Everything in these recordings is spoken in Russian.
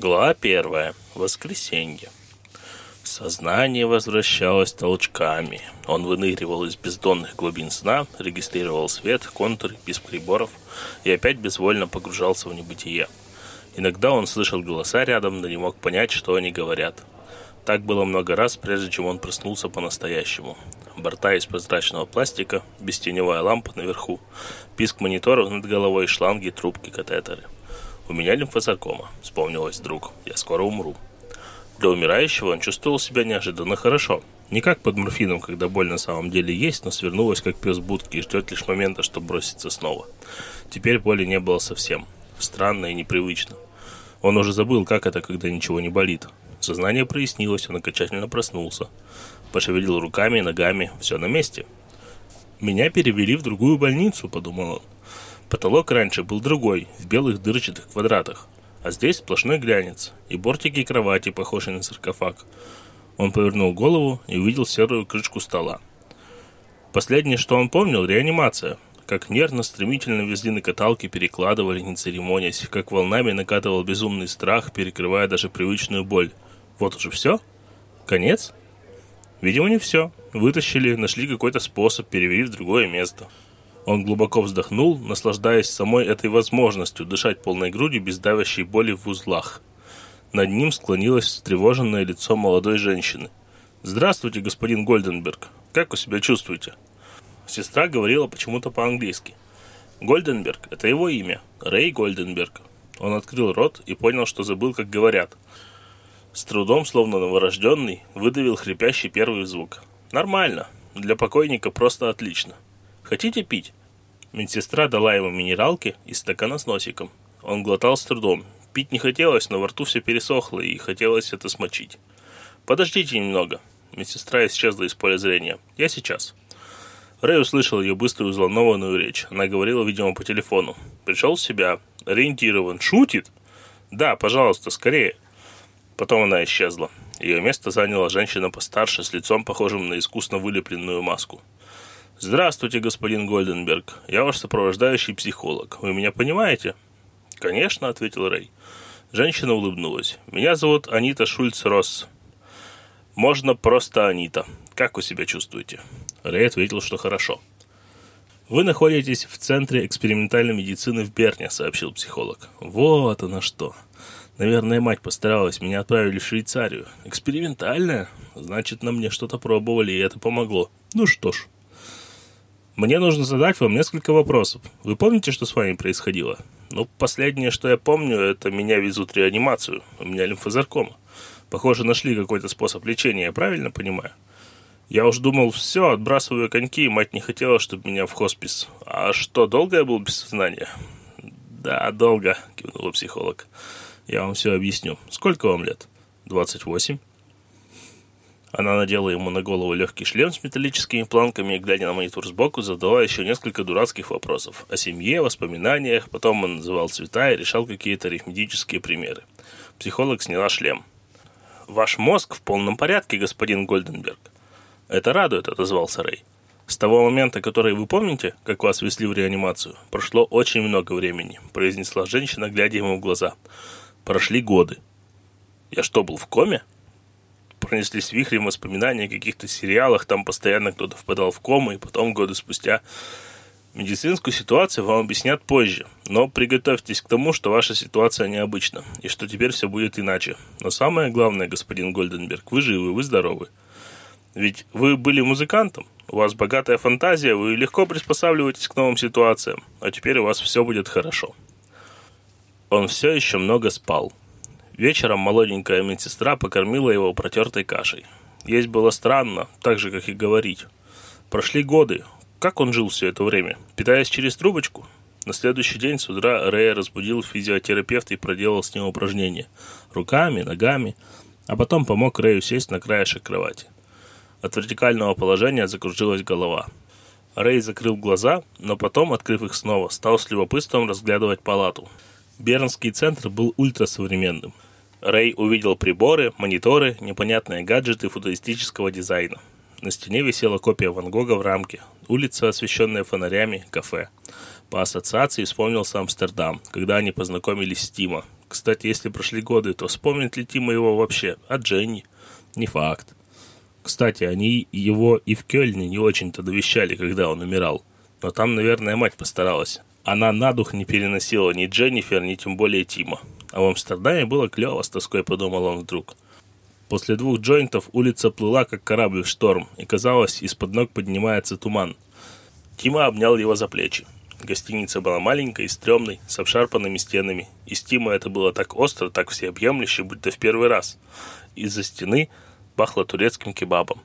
Глава первая. Воскресенье. Сознание возвращалось толчками. Он выныривал из бездонных глубин сна, регистрировал свет, контуры, без приборов и опять безвольно погружался в небытие. Иногда он слышал голоса рядом, но не мог понять, что они говорят. Так было много раз, прежде чем он проснулся по-настоящему. Борта из прозрачного пластика, бестеневая лампа наверху, писк мониторов над головой, шланги, трубки, катетеры – «У меня лимфосаркома», — вспомнилось вдруг. «Я скоро умру». Для умирающего он чувствовал себя неожиданно хорошо. Не как под морфином, когда боль на самом деле есть, но свернулась как пес будки и ждет лишь момента, чтобы броситься снова. Теперь боли не было совсем. Странно и непривычно. Он уже забыл, как это, когда ничего не болит. Сознание прояснилось, он окончательно проснулся. Пошевелил руками и ногами, все на месте. «Меня перевели в другую больницу», — подумал он. Потолок раньше был другой, в белых дырчатых квадратах, а здесь сплошной глянец и бортики кровати, похожие на саркофаг. Он повернул голову и увидел серую крышку стола. Последнее, что он помнил, реанимация. Как нервно, стремительно везли на каталке, перекладывали, не церемонясь, как волнами накатывал безумный страх, перекрывая даже привычную боль. Вот уже все? Конец? Видимо, не все. Вытащили, нашли какой-то способ, перевели в другое место. Он глубоко вздохнул, наслаждаясь самой этой возможностью дышать полной грудью без давящей боли в узлах. Над ним склонилось встревоженное лицо молодой женщины. «Здравствуйте, господин Гольденберг. Как вы себя чувствуете?» Сестра говорила почему-то по-английски. Гольденберг – это его имя, Рэй Гольденберг. Он открыл рот и понял, что забыл, как говорят. С трудом, словно новорожденный, выдавил хрипящий первый звук. «Нормально. Для покойника просто отлично. Хотите пить?» Медсестра дала ему минералки и стакана с носиком. Он глотал с трудом. Пить не хотелось, но во рту все пересохло, и хотелось это смочить. «Подождите немного». Медсестра исчезла из поля зрения. «Я сейчас». Рэй услышал ее быструю взволнованную речь. Она говорила, видимо, по телефону. Пришел в себя. Ориентирован. Шутит? Да, пожалуйста, скорее. Потом она исчезла. Ее место заняла женщина постарше, с лицом похожим на искусно вылепленную маску. «Здравствуйте, господин Гольденберг. Я ваш сопровождающий психолог. Вы меня понимаете?» «Конечно», — ответил Рэй. Женщина улыбнулась. «Меня зовут Анита Шульц-Росс. Можно просто Анита. Как вы себя чувствуете?» Рэй ответил, что хорошо. «Вы находитесь в Центре экспериментальной медицины в Берне», — сообщил психолог. «Вот оно что. Наверное, мать постаралась, меня отправили в Швейцарию. Экспериментальная? Значит, на мне что-то пробовали, и это помогло. Ну что ж». Мне нужно задать вам несколько вопросов. Вы помните, что с вами происходило? Ну, последнее, что я помню, это меня везут в реанимацию. У меня лимфозаркома. Похоже, нашли какой-то способ лечения, я правильно понимаю? Я уж думал, все, отбрасываю коньки, мать не хотела, чтобы меня в хоспис. А что, долго я был без сознания? Да, долго, кивнул психолог. Я вам все объясню. Сколько вам лет? 28. Она надела ему на голову легкий шлем с металлическими планками и, глядя на монитор сбоку, задала еще несколько дурацких вопросов. О семье, воспоминаниях, потом он называл цвета и решал какие-то арифметические примеры. Психолог сняла шлем. «Ваш мозг в полном порядке, господин Гольденберг». «Это радует», — отозвался Рэй. «С того момента, который вы помните, как вас везли в реанимацию, прошло очень много времени», — произнесла женщина, глядя ему в глаза. «Прошли годы». «Я что, был в коме?» Пронеслись вихрем воспоминания о каких-то сериалах, там постоянно кто-то впадал в кому, и потом годы спустя Медицинскую ситуацию вам объяснят позже, но приготовьтесь к тому, что ваша ситуация необычна, и что теперь все будет иначе. Но самое главное, господин Гольденберг, вы живы, вы здоровы. Ведь вы были музыкантом, у вас богатая фантазия, вы легко приспосабливаетесь к новым ситуациям, а теперь у вас все будет хорошо. Он все еще много спал. Вечером молоденькая медсестра покормила его протертой кашей. Есть было странно, так же, как и говорить. Прошли годы. Как он жил все это время? Питаясь через трубочку? На следующий день с утра Рэя разбудил физиотерапевт и проделал с ним упражнения. Руками, ногами. А потом помог Рэю сесть на краешек кровати. От вертикального положения закружилась голова. Рэй закрыл глаза, но потом, открыв их снова, стал с любопытством разглядывать палату. Бернский центр был ультрасовременным – Рэй увидел приборы, мониторы, непонятные гаджеты футуристического дизайна. На стене висела копия Ван Гога в рамке, улица, освещенная фонарями, кафе. По ассоциации вспомнился Амстердам, когда они познакомились с Тимо. Кстати, если прошли годы, то вспомнит ли Тима его вообще? А Дженни? Не факт. Кстати, они его и в Кёльне не очень-то довещали, когда он умирал. Но там, наверное, мать постаралась. Она на дух не переносила ни Дженнифер, ни тем более Тима. А в Амстердаме было клево, с тоской подумал он вдруг. После двух джойнтов улица плыла, как корабль в шторм, и казалось, из-под ног поднимается туман. Тима обнял его за плечи. Гостиница была маленькой и стрёмной, с обшарпанными стенами. И с Тима это было так остро, так всеобъемлюще, будто в первый раз. Из-за стены пахло турецким кебабом.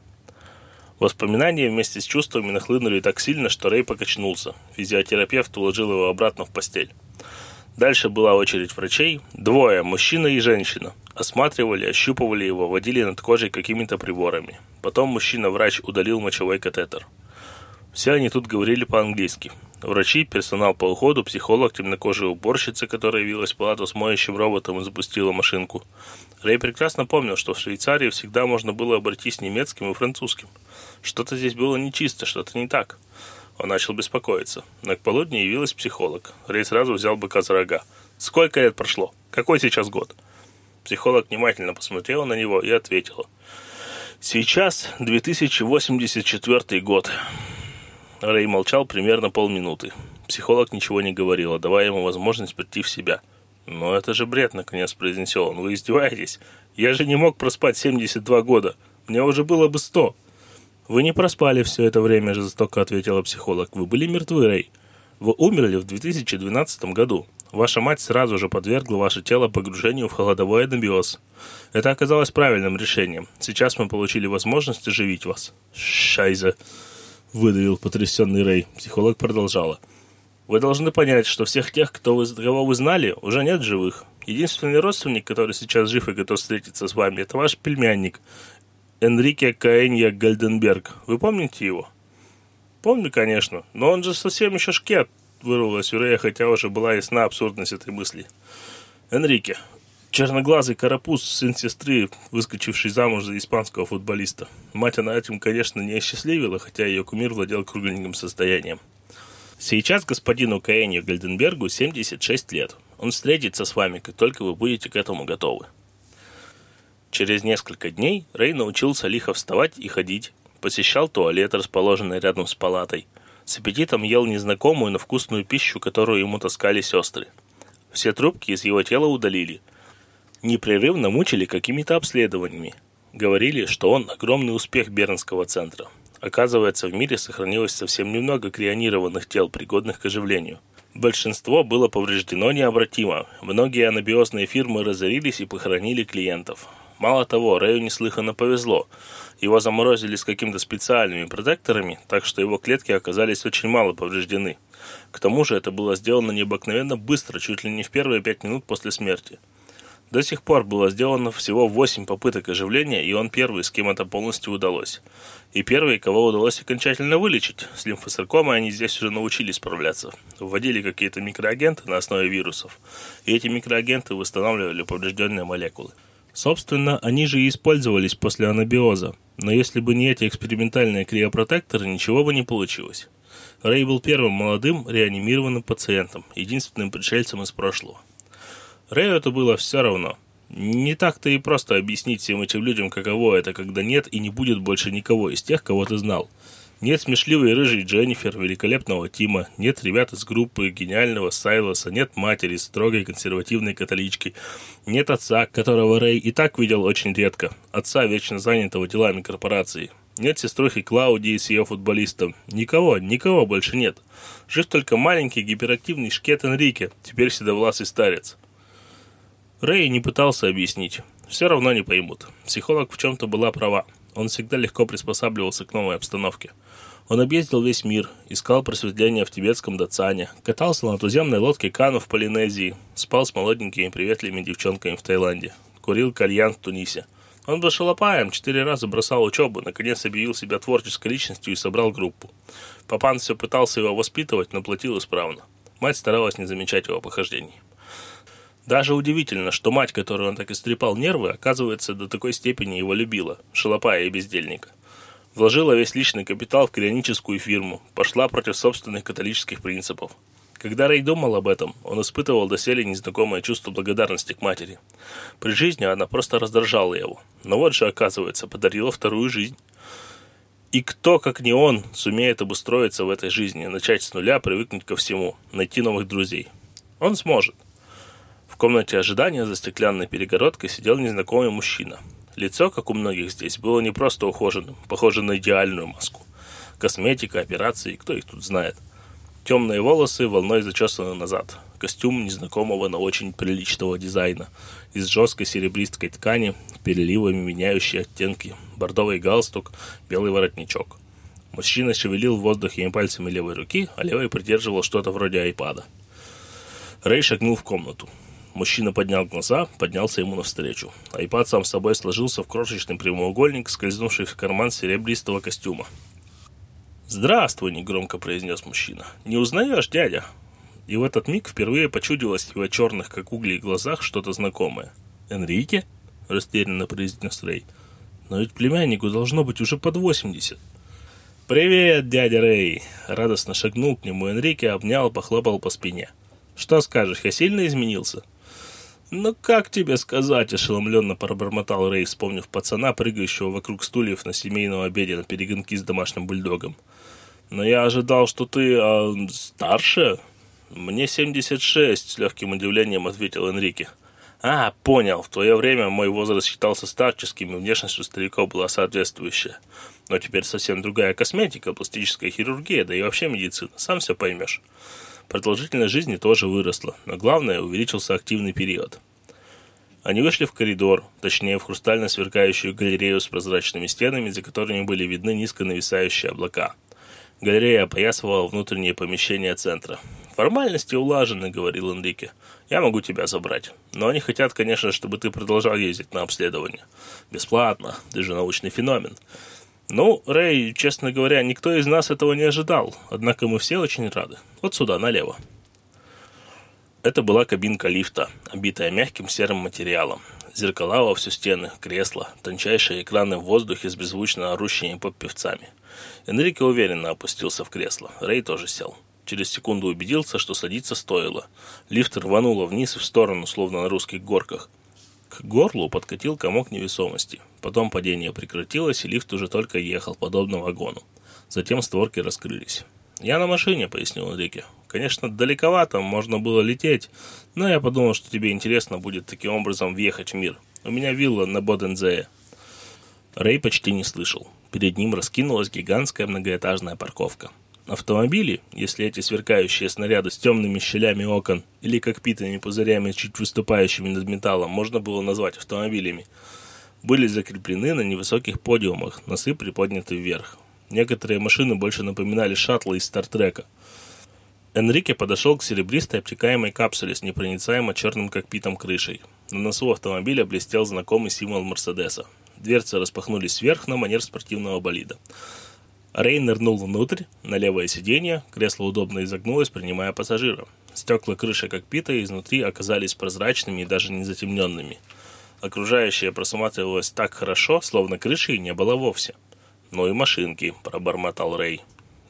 Воспоминания вместе с чувствами нахлынули так сильно, что Рэй покачнулся. Физиотерапевт уложил его обратно в постель. Дальше была очередь врачей. Двое, мужчина и женщина. Осматривали, ощупывали его, водили над кожей какими-то приборами. Потом мужчина-врач удалил мочевой катетер. Все они тут говорили по-английски. Врачи, персонал по уходу, психолог, темнокожая уборщица, которая явилась в палату с моющим роботом и запустила машинку. Рэй прекрасно помнил, что в Швейцарии всегда можно было обойтись немецким и французским. Что-то здесь было нечисто, что-то не так. Он начал беспокоиться. Но к полудню явилась психолог. Рэй сразу взял быка за рога. «Сколько лет прошло? Какой сейчас год?» Психолог внимательно посмотрела на него и ответила. «Сейчас 2084 год». Рэй молчал примерно полминуты. Психолог ничего не говорила, давая ему возможность прийти в себя. «Но это же бред», — наконец произнесел он. «Вы издеваетесь? Я же не мог проспать 72 года. Мне уже было бы 100». «Вы не проспали все это время», — жестоко ответила психолог. «Вы были мертвы, Рэй. Вы умерли в 2012 году. Ваша мать сразу же подвергла ваше тело погружению в холодовой анабиоз. Это оказалось правильным решением. Сейчас мы получили возможность оживить вас». «Шайза», выдавил потрясенный Рэй. Психолог продолжала. Вы должны понять, что всех тех, кто вы, кого вы знали, уже нет живых. Единственный родственник, который сейчас жив и готов встретиться с вами, это ваш племянник, Энрике Каэнья Гальденберг. Вы помните его? Помню, конечно, но он же совсем еще шкет, вырвалась у Рэя, хотя уже была ясна абсурдность этой мысли. Энрике, черноглазый карапуз, сын сестры, выскочивший замуж за испанского футболиста. Мать она этим, конечно, не осчастливила, хотя ее кумир владел кругленьким состоянием. Сейчас господину Каэнью Гальденбергу 76 лет. Он встретится с вами, как только вы будете к этому готовы. Через несколько дней Рэй научился лихо вставать и ходить, посещал туалет, расположенный рядом с палатой, с аппетитом ел незнакомую, но вкусную пищу, которую ему таскали сестры. Все трубки из его тела удалили – непрерывно мучили какими-то обследованиями. Говорили, что он огромный успех Бернского центра. Оказывается, в мире сохранилось совсем немного крионированных тел, пригодных к оживлению. Большинство было повреждено необратимо. Многие анабиозные фирмы разорились и похоронили клиентов. Мало того, Рэю неслыханно повезло. Его заморозили с какими-то специальными протекторами, так что его клетки оказались очень мало повреждены. К тому же это было сделано необыкновенно быстро, чуть ли не в первые пять минут после смерти. До сих пор было сделано всего 8 попыток оживления, и он первый, с кем это полностью удалось. И первый, кого удалось окончательно вылечить. С лимфосаркомой они здесь уже научились справляться. Вводили какие-то микроагенты на основе вирусов, и эти микроагенты восстанавливали поврежденные молекулы. Собственно, они же и использовались после анабиоза, но если бы не эти экспериментальные криопротекторы, ничего бы не получилось. Рэй был первым молодым реанимированным пациентом, единственным пришельцем из прошлого. Рэю это было все равно. Не так-то и просто объяснить всем этим людям, каково это, когда нет и не будет больше никого из тех, кого ты знал. Нет смешливой рыжей Дженнифер, великолепного Тима, нет ребят из группы гениального Сайлоса, нет матери, строгой консервативной католички, нет отца, которого Рэй и так видел очень редко, отца, вечно занятого делами корпорации. Нет сеструхи Клаудии с ее футболистом. Никого, никого больше нет. Жив только маленький гиперактивный шкет Энрике, теперь седовласый старец. Рэй не пытался объяснить. Все равно не поймут. Психолог в чем-то была права. Он всегда легко приспосабливался к новой обстановке. Он объездил весь мир, искал просветления в тибетском Дацане, катался на туземной лодке Кану в Полинезии, спал с молоденькими приветливыми девчонками в Таиланде, курил кальян в Тунисе. Он был шалопаем, четыре раза бросал учебу, наконец объявил себя творческой личностью и собрал группу. Папан все пытался его воспитывать, но платил исправно. Мать старалась не замечать его похождений. Даже удивительно, что мать, которую он так истрепал нервы, оказывается, до такой степени его любила, шалопая и бездельника. Вложила весь личный капитал в крионическую фирму, пошла против собственных католических принципов. Когда Рэй думал об этом, он испытывал доселе незнакомое чувство благодарности к матери. При жизни она просто раздражала его. Но вот же, оказывается, подарила вторую жизнь. И кто, как не он, сумеет обустроиться в этой жизни, начать с нуля, привыкнуть ко всему, найти новых друзей? Он сможет. Комнате ожидания за стеклянной перегородкой сидел незнакомый мужчина. Лицо, как у многих здесь, было не просто ухоженным, похоже на идеальную маску. Косметика, операции, кто их тут знает. Темные волосы волной зачесаны назад. Костюм незнакомого, но очень приличного дизайна. Из жесткой серебристой ткани, переливами меняющие оттенки. Бордовый галстук, белый воротничок. Мужчина шевелил в воздухе пальцами левой руки, а левой придерживал что-то вроде айпада. Рэй шагнул в комнату. Мужчина поднял глаза, поднялся ему навстречу. Айпад сам собой сложился в крошечный прямоугольник, скользнувший в карман серебристого костюма. «Здравствуй», — негромко произнес мужчина. «Не узнаешь, дядя?» И в этот миг впервые почудилось его черных, как угли, глазах что-то знакомое. «Энрике?» — растерянно произнес Рэй. «Но ведь племяннику должно быть уже под восемьдесят». «Привет, дядя Рэй!» Радостно шагнул к нему Энрике, обнял, похлопал по спине. «Что скажешь, я сильно изменился?» «Ну как тебе сказать?» – ошеломленно пробормотал Рэй, вспомнив пацана, прыгающего вокруг стульев на семейном обеде на перегонки с домашним бульдогом. Но я ожидал, что ты а, старше. Мне 76, с легким удивлением ответил Энрике. А, понял. В твое время мой возраст считался старческим, и внешность у стариков была соответствующая. Но теперь совсем другая косметика, пластическая хирургия, да и вообще медицина. Сам все поймешь. Продолжительность жизни тоже выросла, но главное, увеличился активный период. Они вышли в коридор, точнее в хрустально сверкающую галерею с прозрачными стенами, за которыми были видны низко нависающие облака. Галерея опоясывала внутреннее помещение центра. «Формальности улажены», — говорил Энрике. «Я могу тебя забрать. Но они хотят, конечно, чтобы ты продолжал ездить на обследование. Бесплатно. Ты же научный феномен». «Ну, Рэй, честно говоря, никто из нас этого не ожидал. Однако мы все очень рады. Вот сюда, налево». Это была кабинка лифта, обитая мягким серым материалом. Зеркала во всю стены, кресла, тончайшие экраны в воздухе с беззвучно орущими поп-певцами. Энрике уверенно опустился в кресло. Рэй тоже сел. Через секунду убедился, что садиться стоило. Лифт рвануло вниз и в сторону, словно на русских горках. К горлу подкатил комок невесомости. Потом падение прекратилось, и лифт уже только ехал, подобно вагону. Затем створки раскрылись. «Я на машине», — пояснил Энрике. «Конечно, далековато, можно было лететь, но я подумал, что тебе интересно будет таким образом въехать в мир. У меня вилла на Бодензее». Рэй почти не слышал. Перед ним раскинулась гигантская многоэтажная парковка. Автомобили, если эти сверкающие снаряды с темными щелями окон или кокпитными пузырями, чуть выступающими над металлом, можно было назвать автомобилями, были закреплены на невысоких подиумах, носы приподняты вверх. Некоторые машины больше напоминали шаттлы из Стартрека. Энрике подошел к серебристой обтекаемой капсуле с непроницаемо черным кокпитом крышей. На носу автомобиля блестел знакомый символ Мерседеса Дверцы распахнулись вверх на манер спортивного болида. Рей нырнул внутрь, на левое сиденье, кресло удобно изогнулось, принимая пассажира. Стекла крыши кокпита изнутри оказались прозрачными и даже не затемненными. Окружающее просматривалось так хорошо, словно крыши не было вовсе. «Ну и машинки», – пробормотал Рэй.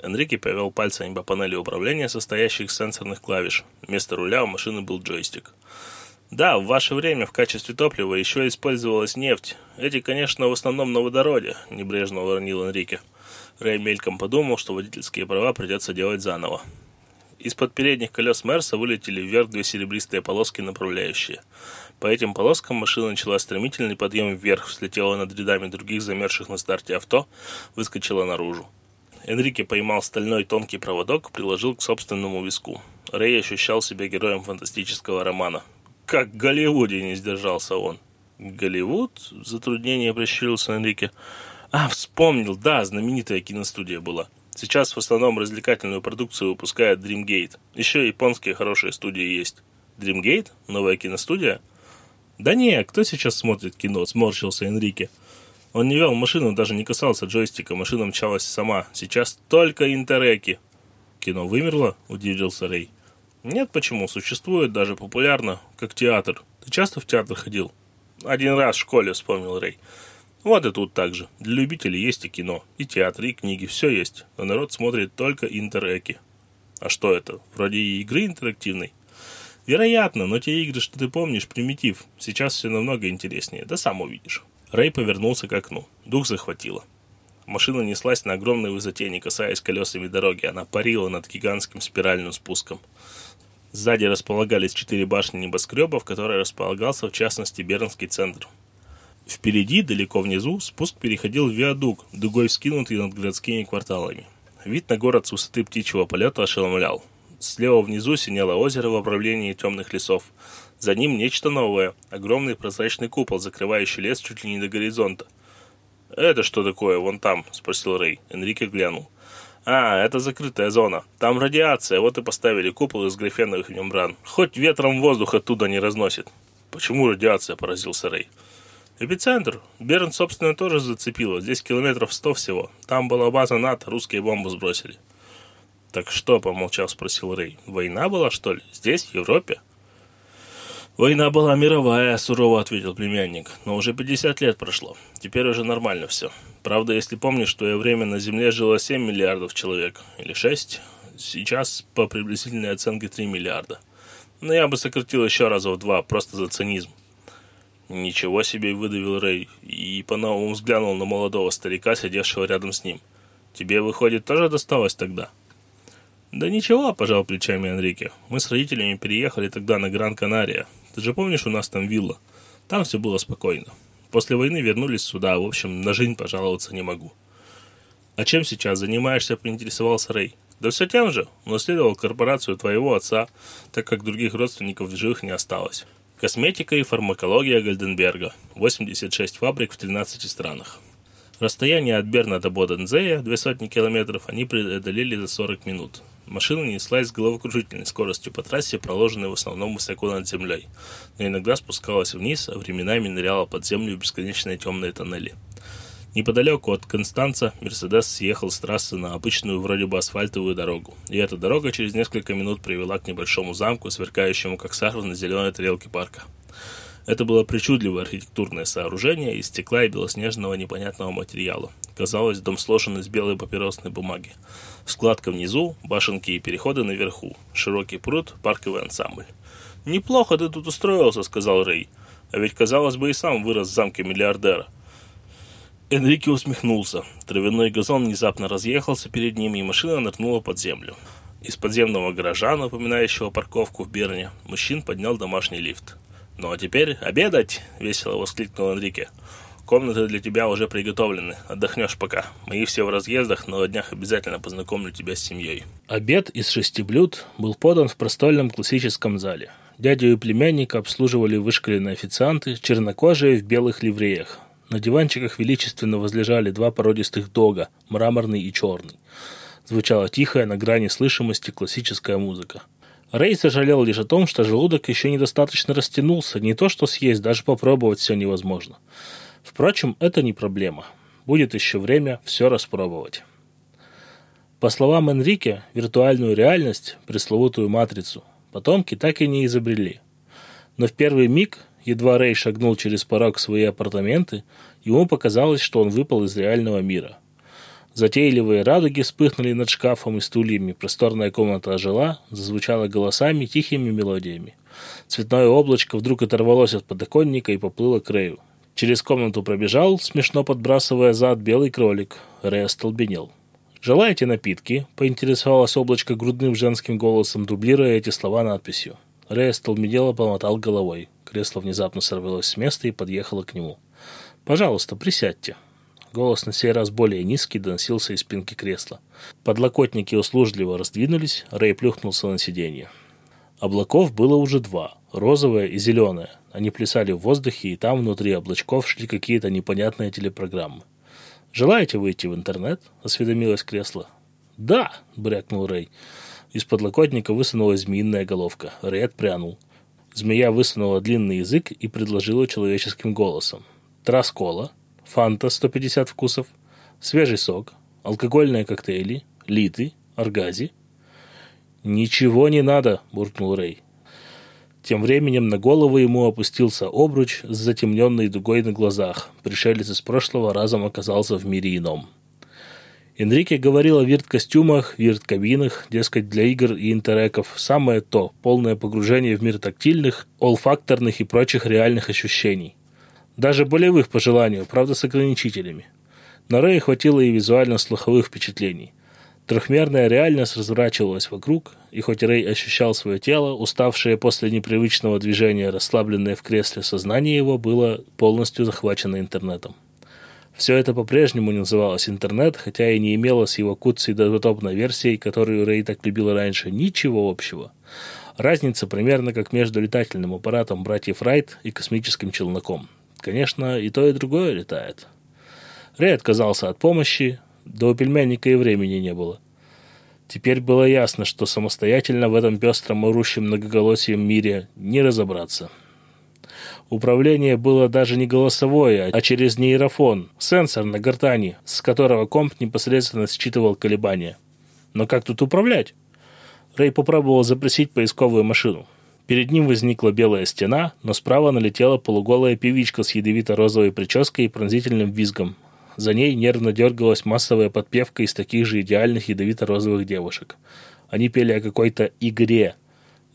Энрике повел пальцами по панели управления, состоящей из сенсорных клавиш. Вместо руля у машины был джойстик. Да, в ваше время в качестве топлива еще использовалась нефть. Эти, конечно, в основном на водороде, небрежно уронил Энрике. Рэй мельком подумал, что водительские права придется делать заново. Из-под передних колес Мерса вылетели вверх две серебристые полоски направляющие. По этим полоскам машина начала стремительный подъем вверх, взлетела над рядами других замерзших на старте авто, выскочила наружу. Энрике поймал стальной тонкий проводок, приложил к собственному виску. Рэй ощущал себя героем фантастического романа как в Голливуде не сдержался он. Голливуд? Затруднение прищурился Энрике. А, вспомнил, да, знаменитая киностудия была. Сейчас в основном развлекательную продукцию выпускает Dreamgate. Еще японские хорошие студии есть. Dreamgate? Новая киностудия? Да не, кто сейчас смотрит кино? Сморщился Энрике. Он не вел машину, даже не касался джойстика, машина мчалась сама. Сейчас только интереки. Кино вымерло? Удивился Рэй. Нет, почему? Существует даже популярно, как театр. Ты часто в театр ходил? Один раз в школе, вспомнил Рэй. Вот и тут так же. Для любителей есть и кино, и театр, и книги, все есть. Но народ смотрит только интерэки. А что это? Вроде игры интерактивной. Вероятно, но те игры, что ты помнишь, примитив. Сейчас все намного интереснее. Да сам увидишь. Рэй повернулся к окну. Дух захватило. Машина неслась на огромной высоте, не касаясь колесами дороги. Она парила над гигантским спиральным спуском. Сзади располагались четыре башни небоскреба, в которой располагался, в частности, Бернский центр. Впереди, далеко внизу, спуск переходил в виадук, дугой вскинутый над городскими кварталами. Вид на город с высоты птичьего полета ошеломлял. Слева внизу синело озеро в управлении темных лесов. За ним нечто новое, огромный прозрачный купол, закрывающий лес чуть ли не до горизонта. «Это что такое, вон там?» – спросил Рэй. Энрике глянул. «А, это закрытая зона. Там радиация, вот и поставили купол из графеновых мембран. Хоть ветром воздух оттуда не разносит». «Почему радиация?» – поразился Рэй. «Эпицентр. Берн, собственно, тоже зацепило. Здесь километров сто всего. Там была база НАТО, русские бомбу сбросили». «Так что?» – помолчав, спросил Рэй. «Война была, что ли? Здесь, в Европе?» «Война была мировая», – сурово ответил племянник. «Но уже 50 лет прошло. Теперь уже нормально все. Правда, если помнишь, что я время на Земле жило 7 миллиардов человек. Или 6. Сейчас по приблизительной оценке 3 миллиарда. Но я бы сократил еще раза в два, просто за цинизм». «Ничего себе!» – выдавил Рэй и по-новому взглянул на молодого старика, сидевшего рядом с ним. «Тебе, выходит, тоже досталось тогда?» «Да ничего», – пожал плечами Энрике. «Мы с родителями переехали тогда на Гран-Канария. Ты же помнишь, у нас там вилла? Там все было спокойно. После войны вернулись сюда, в общем, на жизнь пожаловаться не могу. А чем сейчас занимаешься, поинтересовался Рэй. Да все тем же, наследовал корпорацию твоего отца, так как других родственников в живых не осталось. Косметика и фармакология Гальденберга. 86 фабрик в 13 странах. Расстояние от Берна до Бодензея, две сотни километров, они преодолели за 40 минут. Машина неслась с головокружительной скоростью по трассе, проложенной в основном высоко над землей, но иногда спускалась вниз, а временами ныряла под землю в бесконечные темные тоннели. Неподалеку от Констанца Мерседес съехал с трассы на обычную вроде бы асфальтовую дорогу, и эта дорога через несколько минут привела к небольшому замку, сверкающему как сахар на зеленой тарелке парка. Это было причудливое архитектурное сооружение из стекла и белоснежного непонятного материала. Казалось, дом сложен из белой папиросной бумаги. Складка внизу, башенки и переходы наверху. Широкий пруд, парковый ансамбль. «Неплохо ты тут устроился», — сказал Рэй. «А ведь, казалось бы, и сам вырос в замке миллиардера». Энрике усмехнулся. Травяной газон внезапно разъехался перед ним, и машина нырнула под землю. Из подземного гаража, напоминающего парковку в Берне, мужчин поднял домашний лифт. «Ну а теперь обедать!» — весело воскликнул Энрике. «Комнаты для тебя уже приготовлены. Отдохнешь пока. Мои все в разъездах, но на днях обязательно познакомлю тебя с семьей». Обед из шести блюд был подан в простольном классическом зале. Дядю и племянника обслуживали вышкаленные официанты, чернокожие в белых ливреях. На диванчиках величественно возлежали два породистых дога, мраморный и черный. Звучала тихая, на грани слышимости классическая музыка. Рэй сожалел лишь о том, что желудок еще недостаточно растянулся, не то что съесть, даже попробовать все невозможно. Впрочем, это не проблема. Будет еще время все распробовать. По словам Энрике, виртуальную реальность, пресловутую матрицу, потомки так и не изобрели. Но в первый миг, едва Рэй шагнул через порог в свои апартаменты, ему показалось, что он выпал из реального мира – Затейливые радуги вспыхнули над шкафом и стульями, просторная комната ожила, зазвучала голосами, тихими мелодиями. Цветное облачко вдруг оторвалось от подоконника и поплыло к Рэю. Через комнату пробежал, смешно подбрасывая зад, белый кролик. Рэй остолбенел. «Желаете напитки?» – поинтересовалось облачко грудным женским голосом, дублируя эти слова надписью. Рэй остолбенело помотал головой. Кресло внезапно сорвалось с места и подъехало к нему. «Пожалуйста, присядьте». Голос на сей раз более низкий доносился из спинки кресла. Подлокотники услужливо раздвинулись, Рэй плюхнулся на сиденье. Облаков было уже два, розовое и зеленое. Они плясали в воздухе, и там внутри облачков шли какие-то непонятные телепрограммы. «Желаете выйти в интернет?» – осведомилось кресло. «Да!» – брякнул Рэй. Из подлокотника высунулась змеиная головка. Рэй отпрянул. Змея высунула длинный язык и предложила человеческим голосом. «Траскола, фанта 150 вкусов, свежий сок, алкогольные коктейли, литы, аргази. «Ничего не надо!» – буркнул Рэй. Тем временем на голову ему опустился обруч с затемненной дугой на глазах. Пришелец из прошлого разом оказался в мире ином. Энрике говорил о вирт-костюмах, вирт-кабинах, дескать, для игр и интереков. Самое то – полное погружение в мир тактильных, олфакторных и прочих реальных ощущений. Даже болевых по желанию, правда с ограничителями. Но Рэя хватило и визуально-слуховых впечатлений. Трехмерная реальность разворачивалась вокруг, и хоть Рэй ощущал свое тело, уставшее после непривычного движения, расслабленное в кресле, сознание его было полностью захвачено интернетом. Все это по-прежнему не называлось интернет, хотя и не имело с его куцей допотопной версией, которую Рэй так любил раньше, ничего общего. Разница примерно как между летательным аппаратом братьев Райт и космическим челноком. Конечно, и то, и другое летает. Рэй отказался от помощи, да у пельменника и времени не было. Теперь было ясно, что самостоятельно в этом пестром орущем многоголосием мире не разобраться – Управление было даже не голосовое, а через нейрофон, сенсор на гортани, с которого комп непосредственно считывал колебания. Но как тут управлять? Рэй попробовал запросить поисковую машину. Перед ним возникла белая стена, но справа налетела полуголая певичка с ядовито-розовой прической и пронзительным визгом. За ней нервно дергалась массовая подпевка из таких же идеальных ядовито-розовых девушек. Они пели о какой-то игре.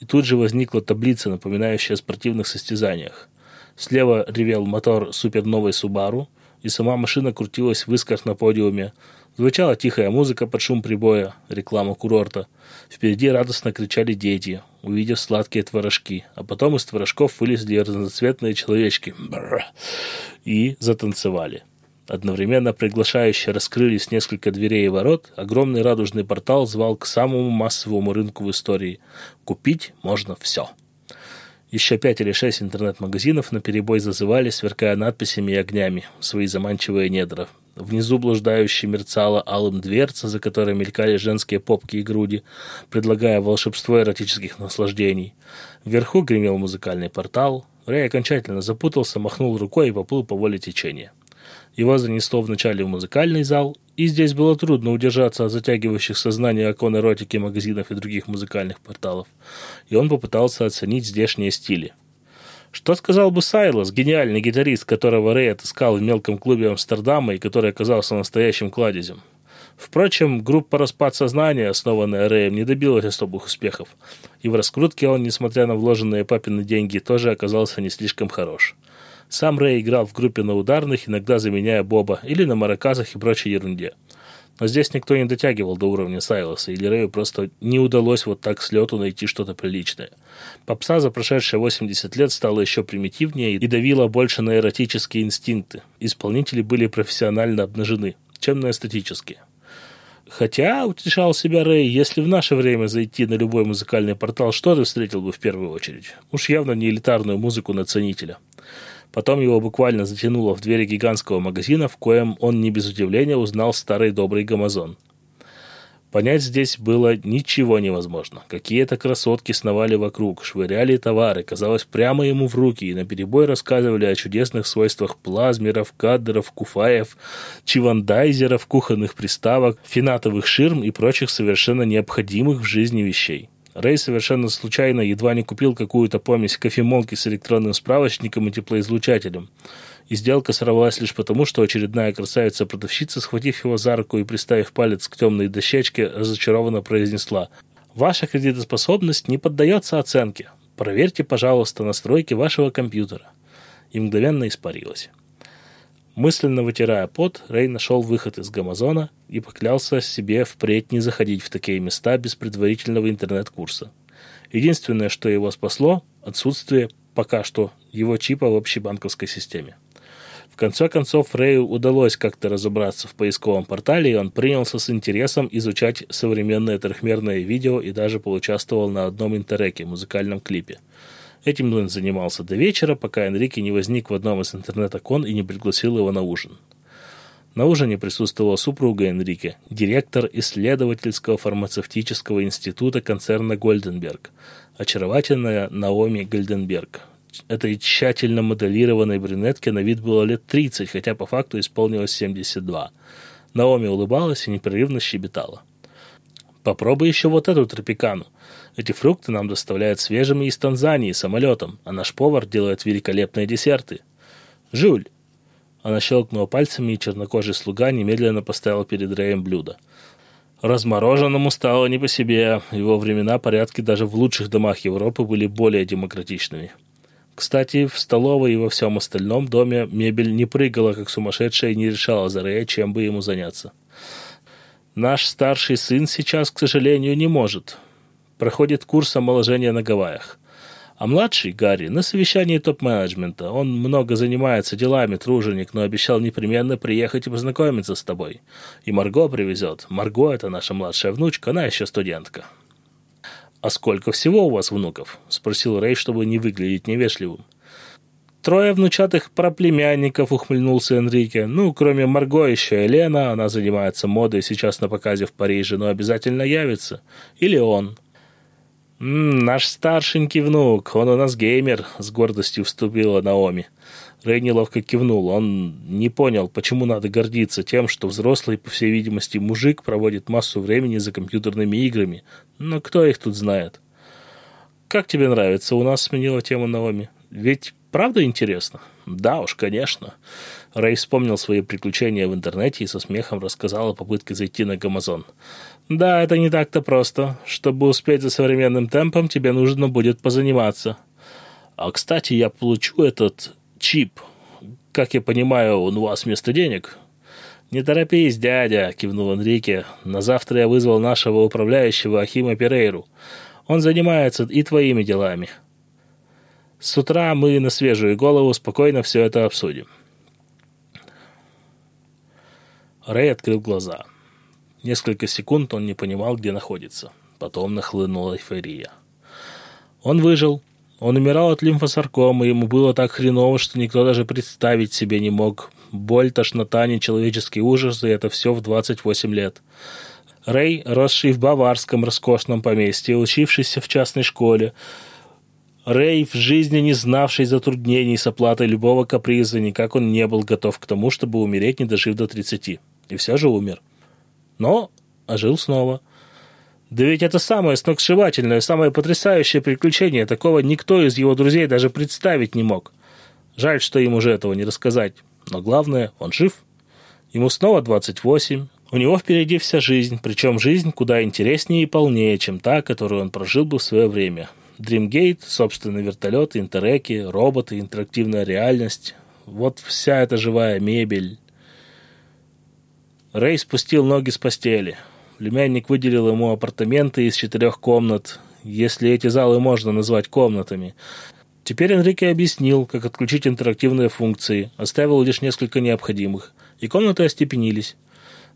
И тут же возникла таблица, напоминающая о спортивных состязаниях. Слева ревел мотор суперновой Субару, и сама машина крутилась в искрах на подиуме. Звучала тихая музыка под шум прибоя, реклама курорта. Впереди радостно кричали дети, увидев сладкие творожки, а потом из творожков вылезли разноцветные человечки и затанцевали. Одновременно приглашающе раскрылись несколько дверей и ворот, огромный радужный портал звал к самому массовому рынку в истории. Купить можно все. Еще пять или шесть интернет-магазинов на перебой зазывали, сверкая надписями и огнями, свои заманчивые недра. Внизу блуждающе мерцала алым дверца, за которой мелькали женские попки и груди, предлагая волшебство эротических наслаждений. Вверху гремел музыкальный портал. Рэй окончательно запутался, махнул рукой и поплыл по воле течения. Его занесло вначале в музыкальный зал, и здесь было трудно удержаться от затягивающих сознание окон эротики магазинов и других музыкальных порталов, и он попытался оценить здешние стили. Что сказал бы Сайлос, гениальный гитарист, которого Рэй отыскал в мелком клубе Амстердама и который оказался настоящим кладезем? Впрочем, группа «Распад сознания», основанная Рэем, не добилась особых успехов, и в раскрутке он, несмотря на вложенные папины деньги, тоже оказался не слишком хорош. Сам Рэй играл в группе на ударных, иногда заменяя Боба, или на маракасах и прочей ерунде. Но здесь никто не дотягивал до уровня Сайлоса, или Рэю просто не удалось вот так с лету найти что-то приличное. Попса за прошедшие 80 лет стала еще примитивнее и давила больше на эротические инстинкты. Исполнители были профессионально обнажены, чем на эстетические. Хотя, утешал себя Рэй, если в наше время зайти на любой музыкальный портал, что ты встретил бы в первую очередь? Уж явно не элитарную музыку на ценителя. Потом его буквально затянуло в двери гигантского магазина, в коем он не без удивления узнал старый добрый гамазон. Понять здесь было ничего невозможно. Какие-то красотки сновали вокруг, швыряли товары, казалось, прямо ему в руки, и наперебой рассказывали о чудесных свойствах плазмеров, кадров, куфаев, чивандайзеров, кухонных приставок, финатовых ширм и прочих совершенно необходимых в жизни вещей. Рэй совершенно случайно едва не купил какую-то помесь кофемолки с электронным справочником и теплоизлучателем. И сделка сорвалась лишь потому, что очередная красавица-продавщица, схватив его за руку и приставив палец к темной дощечке, разочарованно произнесла «Ваша кредитоспособность не поддается оценке. Проверьте, пожалуйста, настройки вашего компьютера». И мгновенно испарилась. Мысленно вытирая пот, Рэй нашел выход из гамазона и поклялся себе впредь не заходить в такие места без предварительного интернет-курса. Единственное, что его спасло – отсутствие пока что его чипа в общей банковской системе. В конце концов, Рэю удалось как-то разобраться в поисковом портале, и он принялся с интересом изучать современное трехмерное видео и даже поучаствовал на одном интереке, музыкальном клипе – Этим он занимался до вечера, пока Энрике не возник в одном из интернет-окон и не пригласил его на ужин. На ужине присутствовала супруга Энрике, директор исследовательского фармацевтического института концерна «Гольденберг», очаровательная Наоми Гольденберг. Этой тщательно моделированной брюнетке на вид было лет 30, хотя по факту исполнилось 72. Наоми улыбалась и непрерывно щебетала. «Попробуй еще вот эту тропикану. Эти фрукты нам доставляют свежими из Танзании самолетом, а наш повар делает великолепные десерты. Жюль. Она щелкнула пальцами, и чернокожий слуга немедленно поставил перед Рэем блюдо. Размороженному стало не по себе. Его времена порядки даже в лучших домах Европы были более демократичными. Кстати, в столовой и во всем остальном доме мебель не прыгала, как сумасшедшая, и не решала за Рэя, чем бы ему заняться. Наш старший сын сейчас, к сожалению, не может. Проходит курс омоложения на Гавайях. А младший, Гарри, на совещании топ-менеджмента. Он много занимается делами, труженик, но обещал непременно приехать и познакомиться с тобой. И Марго привезет. Марго — это наша младшая внучка, она еще студентка. «А сколько всего у вас внуков?» — спросил Рэй, чтобы не выглядеть невежливым. «Трое внучатых проплемянников», — ухмыльнулся Энрике. «Ну, кроме Марго еще Елена, она занимается модой сейчас на показе в Париже, но обязательно явится. Или он». «М -м, «Наш старшенький внук, он у нас геймер», — с гордостью вступила Наоми. Рэй неловко кивнул. Он не понял, почему надо гордиться тем, что взрослый, по всей видимости, мужик проводит массу времени за компьютерными играми. Но кто их тут знает? «Как тебе нравится?» — у нас сменила тему Наоми. «Ведь правда интересно?» «Да уж, конечно». Рэй вспомнил свои приключения в интернете и со смехом рассказал о попытке зайти на Гамазон. Да, это не так-то просто. Чтобы успеть за современным темпом, тебе нужно будет позаниматься. А, кстати, я получу этот чип. Как я понимаю, он у вас вместо денег. «Не торопись, дядя», — кивнул Энрике. «На завтра я вызвал нашего управляющего Ахима Перейру. Он занимается и твоими делами. С утра мы на свежую голову спокойно все это обсудим». Рэй открыл глаза. Несколько секунд он не понимал, где находится. Потом нахлынула эйфория. Он выжил. Он умирал от лимфосаркомы, ему было так хреново, что никто даже представить себе не мог. Боль, тошнота, нечеловеческий ужас, и это все в 28 лет. Рэй, росший в баварском роскошном поместье, учившийся в частной школе, Рэй, в жизни не знавший затруднений с оплатой любого каприза, никак он не был готов к тому, чтобы умереть, не дожив до 30. И все же умер но ожил снова. Да ведь это самое сногсшибательное, самое потрясающее приключение. Такого никто из его друзей даже представить не мог. Жаль, что им уже этого не рассказать. Но главное, он жив. Ему снова 28. У него впереди вся жизнь, причем жизнь куда интереснее и полнее, чем та, которую он прожил бы в свое время. Дримгейт, собственный вертолет, интереки, роботы, интерактивная реальность. Вот вся эта живая мебель, Рэй спустил ноги с постели. Племянник выделил ему апартаменты из четырех комнат, если эти залы можно назвать комнатами. Теперь Энрике объяснил, как отключить интерактивные функции, оставил лишь несколько необходимых, и комнаты остепенились.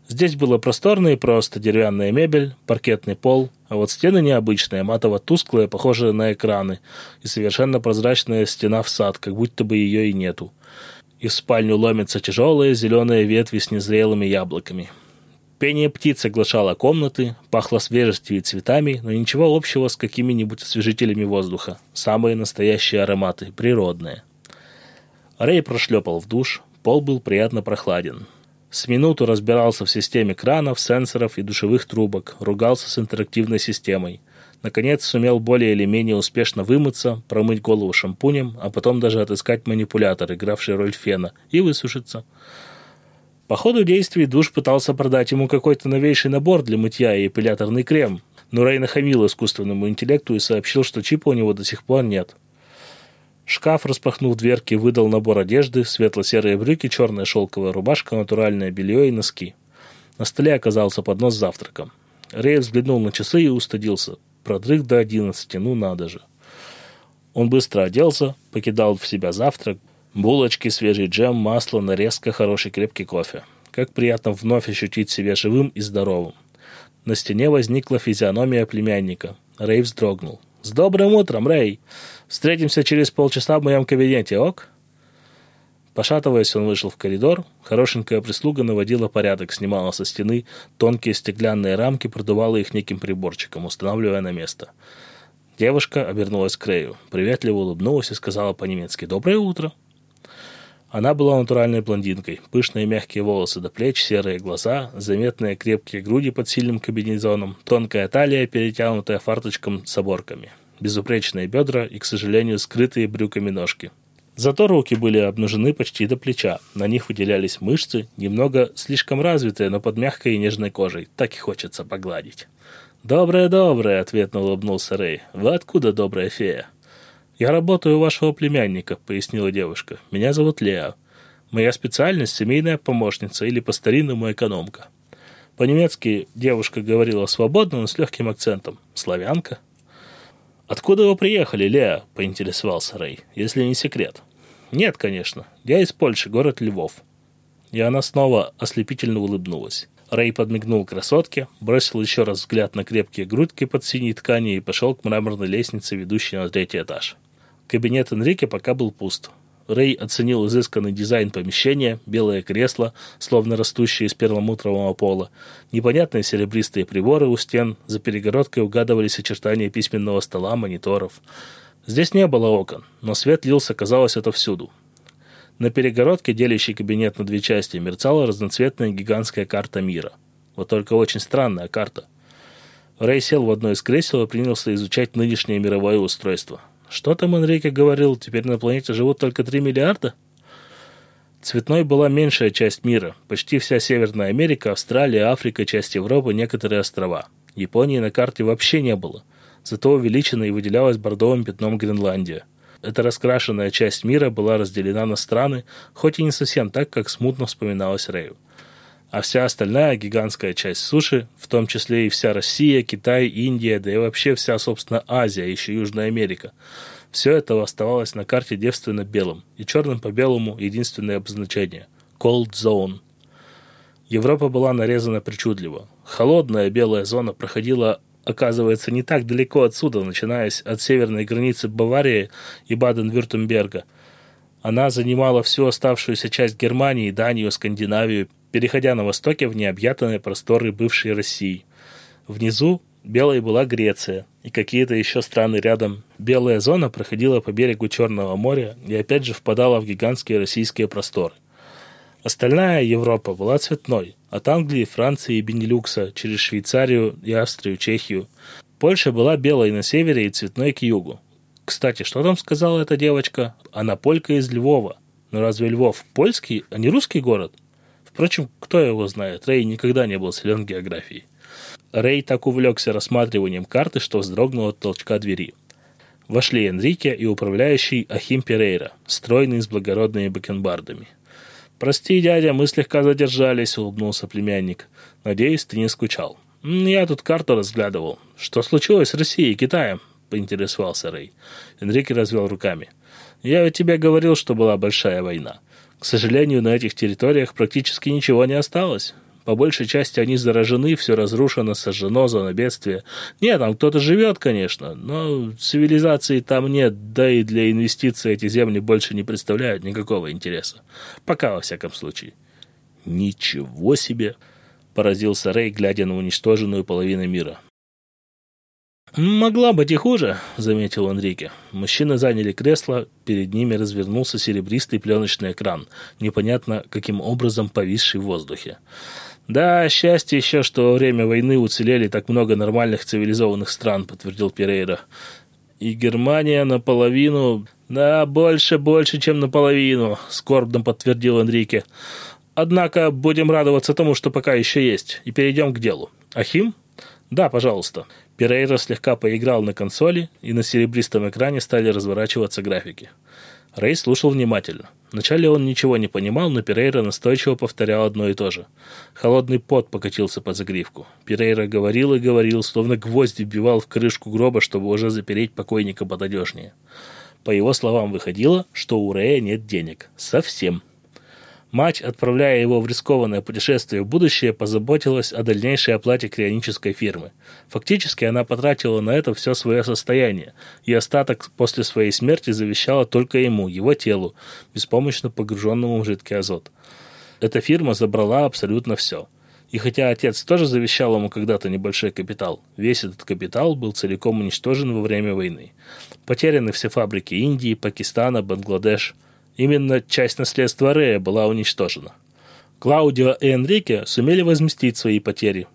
Здесь было просторно и просто, деревянная мебель, паркетный пол, а вот стены необычные, матово-тусклые, похожие на экраны, и совершенно прозрачная стена в сад, как будто бы ее и нету и в спальню ломятся тяжелые зеленые ветви с незрелыми яблоками. Пение птиц оглашало комнаты, пахло свежестью и цветами, но ничего общего с какими-нибудь освежителями воздуха. Самые настоящие ароматы, природные. Рэй прошлепал в душ, пол был приятно прохладен. С минуту разбирался в системе кранов, сенсоров и душевых трубок, ругался с интерактивной системой – Наконец сумел более или менее успешно вымыться, промыть голову шампунем, а потом даже отыскать манипулятор, игравший роль фена, и высушиться. По ходу действий душ пытался продать ему какой-то новейший набор для мытья и эпиляторный крем, но Рэй нахамил искусственному интеллекту и сообщил, что чипа у него до сих пор нет. Шкаф, распахнув дверки, выдал набор одежды, светло-серые брюки, черная шелковая рубашка, натуральное белье и носки. На столе оказался поднос с завтраком. Рэй взглянул на часы и устыдился. Продрых до одиннадцати, ну надо же. Он быстро оделся, покидал в себя завтрак, булочки, свежий джем, масло, нарезка, хороший крепкий кофе. Как приятно вновь ощутить себя живым и здоровым. На стене возникла физиономия племянника. Рэй вздрогнул. «С добрым утром, Рэй! Встретимся через полчаса в моем кабинете, ок?» Пошатываясь, он вышел в коридор. Хорошенькая прислуга наводила порядок, снимала со стены тонкие стеклянные рамки, продувала их неким приборчиком, устанавливая на место. Девушка обернулась к Рэю, приветливо улыбнулась и сказала по-немецки «Доброе утро». Она была натуральной блондинкой. Пышные мягкие волосы до плеч, серые глаза, заметные крепкие груди под сильным комбинезоном, тонкая талия, перетянутая фарточком с оборками, безупречные бедра и, к сожалению, скрытые брюками ножки – Зато руки были обнажены почти до плеча. На них выделялись мышцы, немного слишком развитые, но под мягкой и нежной кожей. Так и хочется погладить. «Доброе-доброе», — ответно улыбнулся Рэй. «Вы откуда, добрая фея?» «Я работаю у вашего племянника», — пояснила девушка. «Меня зовут Леа. Моя специальность — семейная помощница или по-старинному экономка». По-немецки девушка говорила свободно, но с легким акцентом. «Славянка?» «Откуда вы приехали, Леа?» — поинтересовался Рэй, если не секрет. «Нет, конечно. Я из Польши, город Львов». И она снова ослепительно улыбнулась. Рэй подмигнул красотке, бросил еще раз взгляд на крепкие грудки под синей тканью и пошел к мраморной лестнице, ведущей на третий этаж. Кабинет Энрике пока был пуст. Рэй оценил изысканный дизайн помещения, белое кресло, словно растущее из перламутрового пола, непонятные серебристые приборы у стен, за перегородкой угадывались очертания письменного стола, мониторов. Здесь не было окон, но свет лился, казалось, отовсюду. На перегородке, делящей кабинет на две части, мерцала разноцветная гигантская карта мира. Вот только очень странная карта. Рэй сел в одно из кресел и принялся изучать нынешнее мировое устройство – что там Энрике говорил, теперь на планете живут только 3 миллиарда? Цветной была меньшая часть мира, почти вся Северная Америка, Австралия, Африка, часть Европы, некоторые острова. Японии на карте вообще не было, зато увеличена и выделялась бордовым пятном Гренландия. Эта раскрашенная часть мира была разделена на страны, хоть и не совсем так, как смутно вспоминалось Рэю а вся остальная гигантская часть суши, в том числе и вся Россия, Китай, Индия, да и вообще вся, собственно, Азия, еще Южная Америка, все это оставалось на карте девственно белым, и черным по белому единственное обозначение – Cold Zone. Европа была нарезана причудливо. Холодная белая зона проходила оказывается, не так далеко отсюда, начинаясь от северной границы Баварии и Баден-Вюртемберга. Она занимала всю оставшуюся часть Германии, Данию, Скандинавию, переходя на востоке в необъятные просторы бывшей России. Внизу белой была Греция и какие-то еще страны рядом. Белая зона проходила по берегу Черного моря и опять же впадала в гигантские российские просторы. Остальная Европа была цветной, от Англии, Франции и Бенилюкса, через Швейцарию и Австрию, Чехию. Польша была белой на севере и цветной к югу. Кстати, что там сказала эта девочка? Она полька из Львова. Но разве Львов польский, а не русский город? Впрочем, кто его знает, Рэй никогда не был силен в географии. Рэй так увлекся рассматриванием карты, что вздрогнул от толчка двери. Вошли Энрике и управляющий Ахим Перейра, стройный с благородными бакенбардами. «Прости, дядя, мы слегка задержались», — улыбнулся племянник. «Надеюсь, ты не скучал». «Я тут карту разглядывал. Что случилось с Россией и Китаем?» — поинтересовался Рэй. Энрике развел руками. «Я ведь тебе говорил, что была большая война. К сожалению, на этих территориях практически ничего не осталось. По большей части они заражены, все разрушено, сожжено, зона бедствия. Нет, там кто-то живет, конечно, но цивилизации там нет, да и для инвестиций эти земли больше не представляют никакого интереса. Пока, во всяком случае. Ничего себе! Поразился Рэй, глядя на уничтоженную половину мира. «Могла быть и хуже», — заметил Энрике. Мужчины заняли кресло, перед ними развернулся серебристый пленочный экран, непонятно каким образом повисший в воздухе. «Да, счастье еще, что во время войны уцелели так много нормальных цивилизованных стран», — подтвердил Перейра. «И Германия наполовину...» «Да, больше, больше, чем наполовину», — скорбно подтвердил Энрике. «Однако будем радоваться тому, что пока еще есть, и перейдем к делу. Ахим?» «Да, пожалуйста». Перейра слегка поиграл на консоли, и на серебристом экране стали разворачиваться графики. Рэй слушал внимательно. Вначале он ничего не понимал, но Перейра настойчиво повторял одно и то же. Холодный пот покатился по загривку. Перейра говорил и говорил, словно гвозди вбивал в крышку гроба, чтобы уже запереть покойника пододежнее. По его словам, выходило, что у Рэя нет денег. Совсем. Мать, отправляя его в рискованное путешествие в будущее, позаботилась о дальнейшей оплате крионической фирмы. Фактически она потратила на это все свое состояние, и остаток после своей смерти завещала только ему, его телу, беспомощно погруженному в жидкий азот. Эта фирма забрала абсолютно все. И хотя отец тоже завещал ему когда-то небольшой капитал, весь этот капитал был целиком уничтожен во время войны. Потеряны все фабрики Индии, Пакистана, Бангладеш – Именно часть наследства Рея была уничтожена. Клаудио и Энрике сумели возместить свои потери,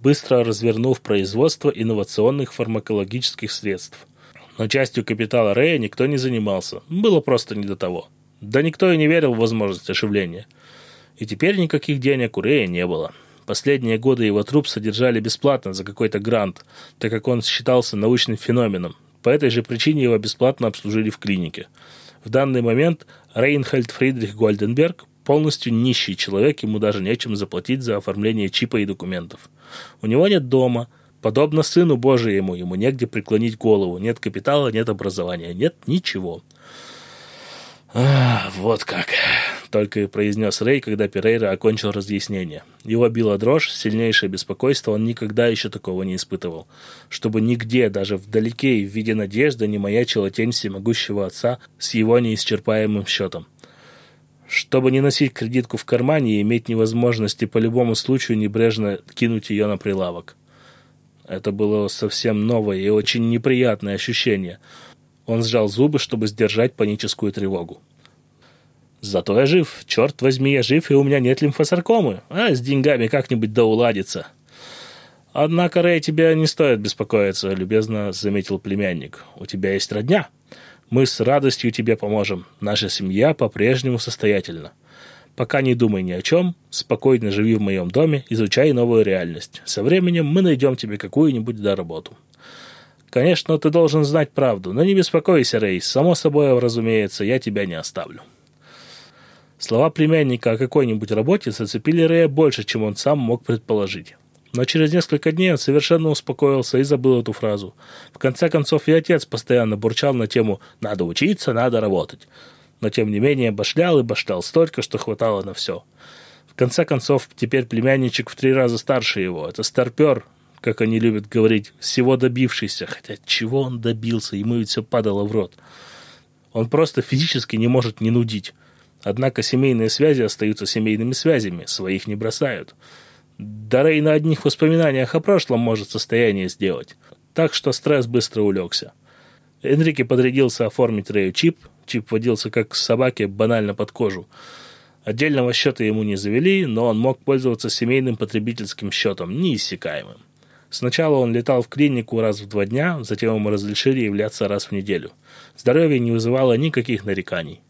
быстро развернув производство инновационных фармакологических средств. Но частью капитала Рэя никто не занимался. Было просто не до того. Да никто и не верил в возможность оживления. И теперь никаких денег у Рэя не было. Последние годы его труп содержали бесплатно за какой-то грант, так как он считался научным феноменом. По этой же причине его бесплатно обслужили в клинике. В данный момент Рейнхальд Фридрих Гольденберг полностью нищий человек, ему даже нечем заплатить за оформление чипа и документов. У него нет дома, подобно сыну Божьему, ему негде преклонить голову, нет капитала, нет образования, нет ничего. А, вот как, только и произнес Рэй, когда Перейра окончил разъяснение. Его била дрожь, сильнейшее беспокойство, он никогда еще такого не испытывал. Чтобы нигде, даже вдалеке и в виде надежды, не маячила тень всемогущего отца с его неисчерпаемым счетом. Чтобы не носить кредитку в кармане и иметь невозможности по любому случаю небрежно кинуть ее на прилавок. Это было совсем новое и очень неприятное ощущение – он сжал зубы, чтобы сдержать паническую тревогу. «Зато я жив. Черт возьми, я жив, и у меня нет лимфосаркомы. А с деньгами как-нибудь да уладится». «Однако, Рэй, тебе не стоит беспокоиться», — любезно заметил племянник. «У тебя есть родня. Мы с радостью тебе поможем. Наша семья по-прежнему состоятельна. Пока не думай ни о чем, спокойно живи в моем доме, изучай новую реальность. Со временем мы найдем тебе какую-нибудь доработу». Конечно, ты должен знать правду, но не беспокойся, Рей, само собой, разумеется, я тебя не оставлю. Слова племянника о какой-нибудь работе зацепили Рэя больше, чем он сам мог предположить. Но через несколько дней он совершенно успокоился и забыл эту фразу. В конце концов, и отец постоянно бурчал на тему «надо учиться, надо работать». Но тем не менее башлял и башлял столько, что хватало на все. В конце концов, теперь племянничек в три раза старше его. Это старпер, как они любят говорить, всего добившийся. Хотя чего он добился, ему ведь все падало в рот. Он просто физически не может не нудить. Однако семейные связи остаются семейными связями, своих не бросают. Да Рэй на одних воспоминаниях о прошлом может состояние сделать. Так что стресс быстро улегся. Энрике подрядился оформить Рэю чип. Чип водился как собаке банально под кожу. Отдельного счета ему не завели, но он мог пользоваться семейным потребительским счетом, неиссякаемым. Сначала он летал в клинику раз в два дня, затем ему разрешили являться раз в неделю. Здоровье не вызывало никаких нареканий.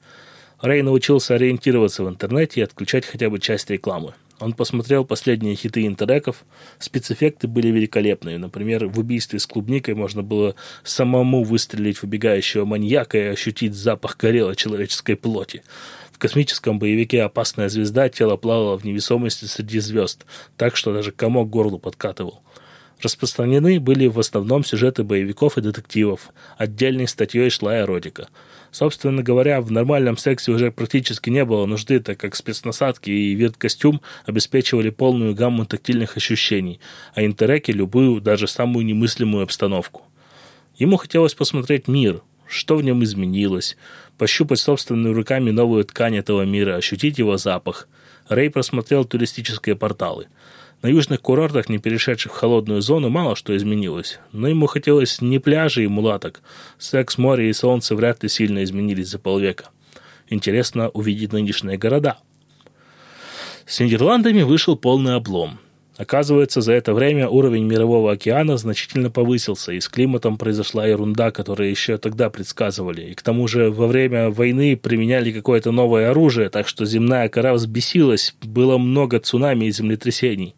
Рэй научился ориентироваться в интернете и отключать хотя бы часть рекламы. Он посмотрел последние хиты интереков. Спецэффекты были великолепные. Например, в убийстве с клубникой можно было самому выстрелить в убегающего маньяка и ощутить запах горелой человеческой плоти. В космическом боевике «Опасная звезда» тело плавало в невесомости среди звезд, так что даже комок горлу подкатывал. Распространены были в основном сюжеты боевиков и детективов. Отдельной статьей шла эротика. Собственно говоря, в нормальном сексе уже практически не было нужды, так как спецнасадки и вид-костюм обеспечивали полную гамму тактильных ощущений, а интереки – любую, даже самую немыслимую обстановку. Ему хотелось посмотреть мир, что в нем изменилось, пощупать собственными руками новую ткань этого мира, ощутить его запах. Рэй просмотрел туристические порталы – на южных курортах, не перешедших в холодную зону, мало что изменилось. Но ему хотелось не пляжей и мулаток. Секс, море и солнце вряд ли сильно изменились за полвека. Интересно увидеть нынешние города. С Нидерландами вышел полный облом. Оказывается, за это время уровень мирового океана значительно повысился, и с климатом произошла ерунда, которую еще тогда предсказывали. И к тому же во время войны применяли какое-то новое оружие, так что земная кора взбесилась, было много цунами и землетрясений.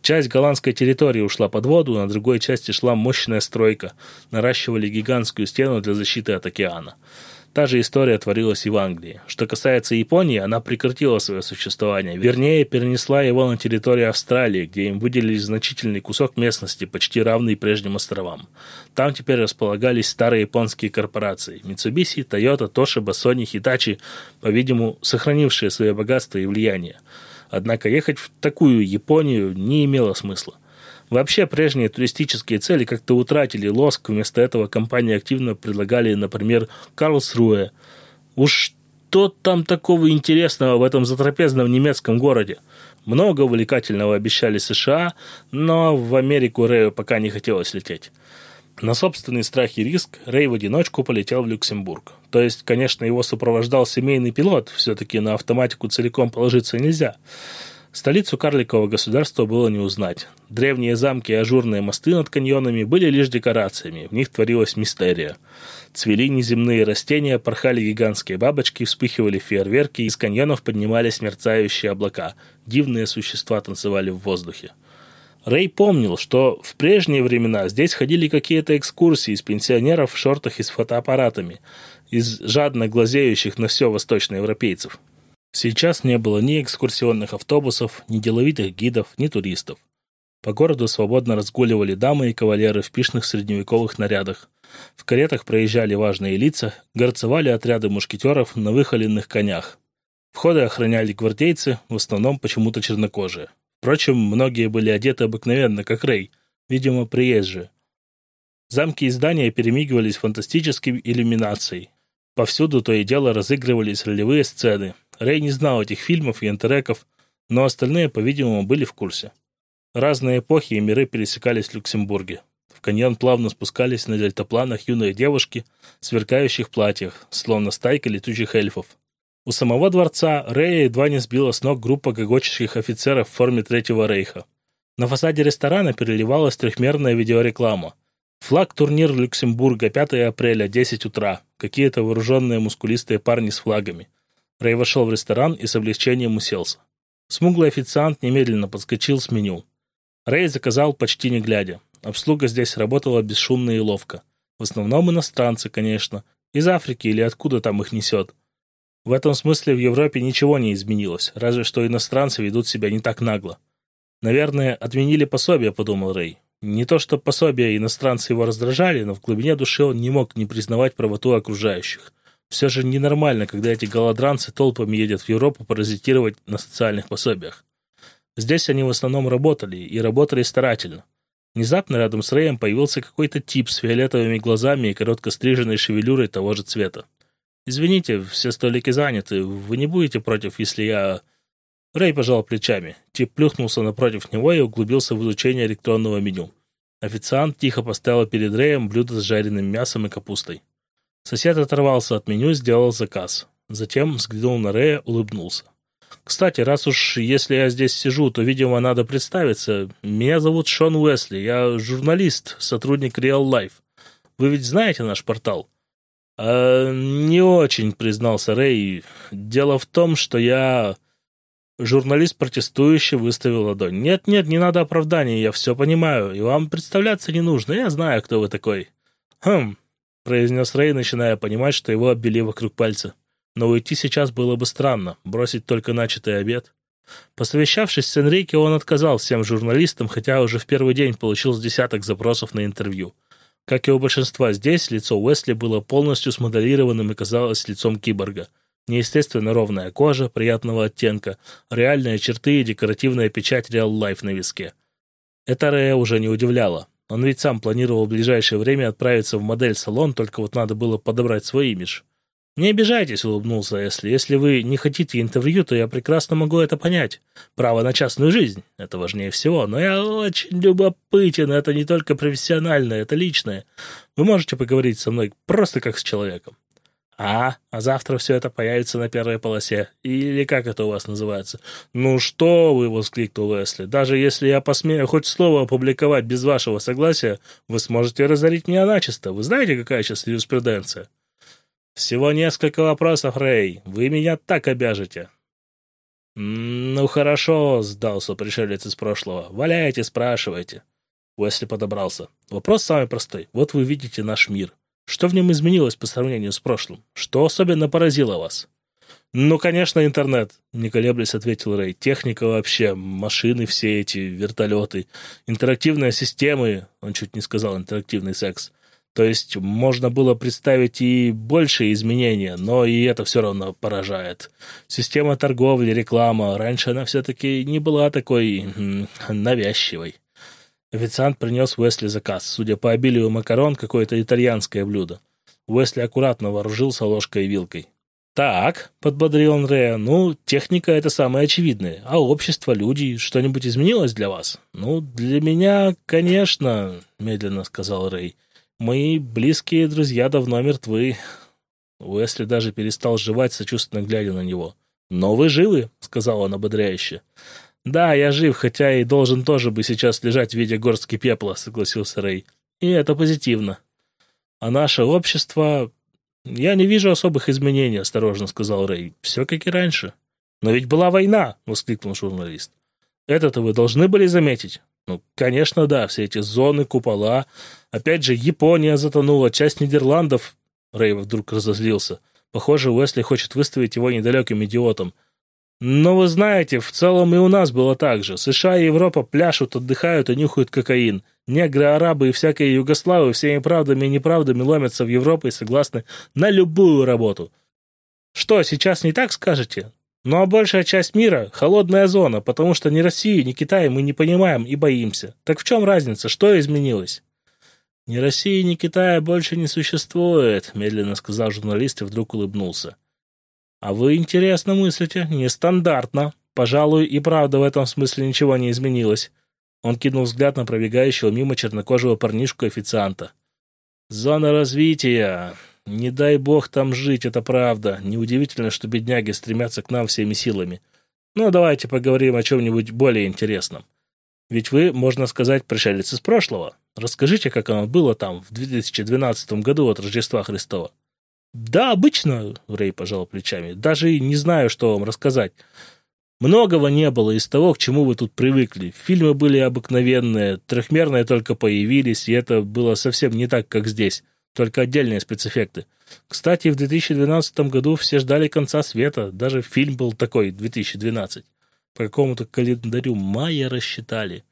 Часть голландской территории ушла под воду, на другой части шла мощная стройка. Наращивали гигантскую стену для защиты от океана. Та же история творилась и в Англии. Что касается Японии, она прекратила свое существование. Вернее, перенесла его на территорию Австралии, где им выделили значительный кусок местности, почти равный прежним островам. Там теперь располагались старые японские корпорации. Mitsubishi, Toyota, Toshiba, Sony, Hitachi, по-видимому, сохранившие свое богатство и влияние. Однако ехать в такую Японию не имело смысла. Вообще прежние туристические цели как-то утратили лоск, вместо этого компании активно предлагали, например, Карлсруэ. Уж что там такого интересного в этом затрапезном немецком городе? Много увлекательного обещали США, но в Америку Рэю пока не хотелось лететь. На собственный страх и риск Рэй в одиночку полетел в Люксембург. То есть, конечно, его сопровождал семейный пилот, все-таки на автоматику целиком положиться нельзя. Столицу карликового государства было не узнать. Древние замки и ажурные мосты над каньонами были лишь декорациями, в них творилась мистерия. Цвели неземные растения, порхали гигантские бабочки, вспыхивали фейерверки, из каньонов поднимались мерцающие облака. Дивные существа танцевали в воздухе. Рэй помнил, что в прежние времена здесь ходили какие-то экскурсии из пенсионеров в шортах и с фотоаппаратами, из жадно глазеющих на все восточноевропейцев. Сейчас не было ни экскурсионных автобусов, ни деловитых гидов, ни туристов. По городу свободно разгуливали дамы и кавалеры в пышных средневековых нарядах. В каретах проезжали важные лица, горцевали отряды мушкетеров на выхоленных конях. Входы охраняли гвардейцы, в основном почему-то чернокожие. Впрочем, многие были одеты обыкновенно, как Рэй, видимо, приезжие. Замки и здания перемигивались фантастической иллюминацией. Повсюду то и дело разыгрывались ролевые сцены. Рэй не знал этих фильмов и интереков, но остальные, по-видимому, были в курсе. Разные эпохи и миры пересекались в Люксембурге. В каньон плавно спускались на дельтапланах юные девушки в сверкающих платьях, словно стайка летучих эльфов. У самого дворца Рэя едва не сбила с ног группа гогочущих офицеров в форме Третьего Рейха. На фасаде ресторана переливалась трехмерная видеореклама. Флаг турнир Люксембурга, 5 апреля, 10 утра. Какие-то вооруженные мускулистые парни с флагами. Рэй вошел в ресторан и с облегчением уселся. Смуглый официант немедленно подскочил с меню. Рэй заказал почти не глядя. Обслуга здесь работала бесшумно и ловко. В основном иностранцы, конечно. Из Африки или откуда там их несет. В этом смысле в Европе ничего не изменилось, разве что иностранцы ведут себя не так нагло. Наверное, отменили пособие, подумал Рэй. Не то, что пособия иностранцы его раздражали, но в глубине души он не мог не признавать правоту окружающих. Все же ненормально, когда эти голодранцы толпами едут в Европу паразитировать на социальных пособиях. Здесь они в основном работали, и работали старательно. Внезапно рядом с Рэем появился какой-то тип с фиолетовыми глазами и коротко стриженной шевелюрой того же цвета. «Извините, все столики заняты. Вы не будете против, если я...» Рэй пожал плечами. Тип плюхнулся напротив него и углубился в изучение электронного меню. Официант тихо поставил перед Рэем блюдо с жареным мясом и капустой. Сосед оторвался от меню сделал заказ. Затем взглянул на Рэя, улыбнулся. Кстати, раз уж если я здесь сижу, то, видимо, надо представиться. Меня зовут Шон Уэсли, я журналист, сотрудник Real Life. Вы ведь знаете наш портал? А, не очень, признался Рэй. Дело в том, что я... Журналист протестующий выставил ладонь. «Нет-нет, не надо оправданий, я все понимаю, и вам представляться не нужно, я знаю, кто вы такой». «Хм», — произнес Рэй, начиная понимать, что его обвели вокруг пальца. Но уйти сейчас было бы странно, бросить только начатый обед. Посовещавшись с Энрике, он отказал всем журналистам, хотя уже в первый день получил с десяток запросов на интервью. Как и у большинства здесь, лицо Уэсли было полностью смоделированным и казалось лицом киборга. Неестественно ровная кожа, приятного оттенка, реальные черты и декоративная печать Life на виске. Это Рэя уже не удивляло. Он ведь сам планировал в ближайшее время отправиться в модель-салон, только вот надо было подобрать свой имидж. «Не обижайтесь», — улыбнулся Эсли. «Если вы не хотите интервью, то я прекрасно могу это понять. Право на частную жизнь — это важнее всего. Но я очень любопытен. Это не только профессиональное, это личное. Вы можете поговорить со мной просто как с человеком». «А, а завтра все это появится на первой полосе. Или как это у вас называется?» «Ну что вы!» — воскликнул Эсли. «Даже если я посмею хоть слово опубликовать без вашего согласия, вы сможете разорить меня начисто. Вы знаете, какая сейчас юриспруденция?» «Всего несколько вопросов, Рэй. Вы меня так обяжете». «Ну хорошо», — сдался пришелец из прошлого. «Валяйте, спрашивайте». Уэсли подобрался. «Вопрос самый простой. Вот вы видите наш мир. Что в нем изменилось по сравнению с прошлым? Что особенно поразило вас?» «Ну, конечно, интернет», — не колеблясь ответил Рэй. «Техника вообще, машины все эти, вертолеты, интерактивные системы...» Он чуть не сказал «интерактивный секс». То есть можно было представить и большие изменения, но и это все равно поражает. Система торговли, реклама, раньше она все-таки не была такой навязчивой. Официант принес Уэсли заказ. Судя по обилию макарон, какое-то итальянское блюдо. Уэсли аккуратно вооружился ложкой и вилкой. «Так», — подбодрил он Рея, — «ну, техника — это самое очевидное. А общество, люди, что-нибудь изменилось для вас?» «Ну, для меня, конечно», — медленно сказал Рэй. Мои близкие друзья давно мертвы. Уэсли даже перестал жевать, сочувственно глядя на него. «Но вы живы», — сказал он ободряюще. «Да, я жив, хотя и должен тоже бы сейчас лежать в виде горстки пепла», — согласился Рэй. «И это позитивно. А наше общество... Я не вижу особых изменений», — осторожно сказал Рэй. «Все как и раньше». «Но ведь была война!» — воскликнул журналист. «Это-то вы должны были заметить?» «Ну, конечно, да, все эти зоны, купола. Опять же, Япония затонула, часть Нидерландов...» Рэй вдруг разозлился. Похоже, Уэсли хочет выставить его недалеким идиотом. Но вы знаете, в целом и у нас было так же. США и Европа пляшут, отдыхают и нюхают кокаин. Негры, арабы и всякие югославы всеми правдами и неправдами ломятся в Европу и согласны на любую работу. Что, сейчас не так скажете? Ну а большая часть мира – холодная зона, потому что ни Россию, ни Китай мы не понимаем и боимся. Так в чем разница? Что изменилось? «Ни России, ни Китая больше не существует», – медленно сказал журналист и вдруг улыбнулся. А вы интересно мыслите, нестандартно. Пожалуй, и правда в этом смысле ничего не изменилось. Он кинул взгляд на пробегающего мимо чернокожего парнишку-официанта. «Зона развития. Не дай бог там жить, это правда. Неудивительно, что бедняги стремятся к нам всеми силами. Но давайте поговорим о чем-нибудь более интересном. Ведь вы, можно сказать, пришелец из прошлого. Расскажите, как оно было там в 2012 году от Рождества Христова». Да, обычно, Рэй пожал плечами. Даже не знаю, что вам рассказать. Многого не было из того, к чему вы тут привыкли. Фильмы были обыкновенные, трехмерные только появились, и это было совсем не так, как здесь. Только отдельные спецэффекты. Кстати, в 2012 году все ждали конца света. Даже фильм был такой, 2012. По какому-то календарю мая рассчитали.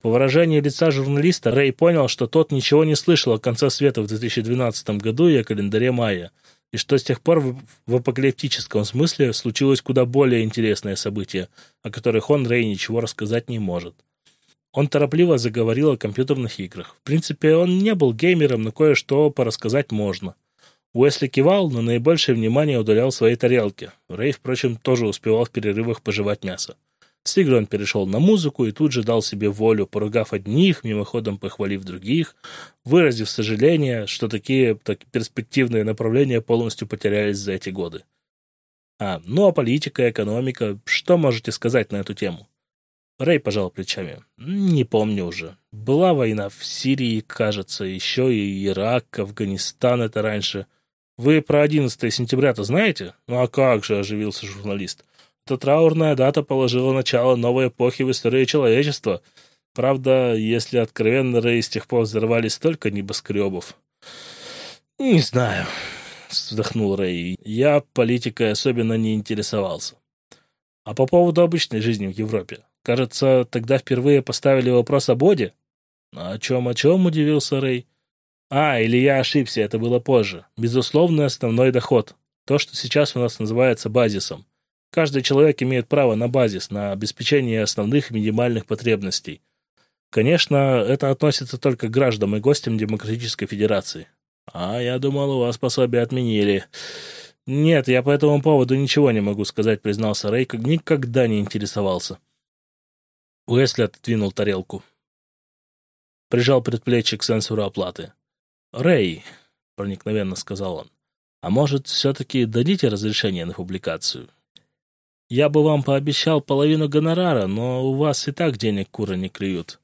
По выражению лица журналиста, Рэй понял, что тот ничего не слышал о конце света в 2012 году и о календаре мая, и что с тех пор в апокалиптическом смысле случилось куда более интересное событие, о которых он, Рэй, ничего рассказать не может. Он торопливо заговорил о компьютерных играх. В принципе, он не был геймером, но кое-что порассказать можно. Уэсли кивал, но наибольшее внимание удалял своей тарелке. Рэй, впрочем, тоже успевал в перерывах пожевать мясо. С перешел на музыку и тут же дал себе волю, поругав одних, мимоходом похвалив других, выразив сожаление, что такие так, перспективные направления полностью потерялись за эти годы. А, ну а политика, экономика, что можете сказать на эту тему? Рэй пожал плечами. Не помню уже. Была война в Сирии, кажется, еще и Ирак, Афганистан это раньше. Вы про 11 сентября-то знаете? Ну а как же, оживился журналист. Эта траурная дата положила начало новой эпохи в истории человечества. Правда, если откровенно, Рэй, с тех пор взорвали столько небоскребов. «Не знаю», — вздохнул Рэй. «Я политикой особенно не интересовался. А по поводу обычной жизни в Европе? Кажется, тогда впервые поставили вопрос о Боде?» «О чем, о чем?» — удивился Рэй. «А, или я ошибся, это было позже. Безусловно, основной доход. То, что сейчас у нас называется базисом. Каждый человек имеет право на базис, на обеспечение основных минимальных потребностей. Конечно, это относится только к гражданам и гостям Демократической Федерации. А я думал, у вас пособие отменили. Нет, я по этому поводу ничего не могу сказать, признался Рэй, никогда не интересовался. Уэсли отодвинул тарелку. Прижал предплечье к сенсору оплаты. «Рэй», — проникновенно сказал он, — «а может, все-таки дадите разрешение на публикацию? Я бы вам пообещал половину гонорара, но у вас и так денег куры не клюют.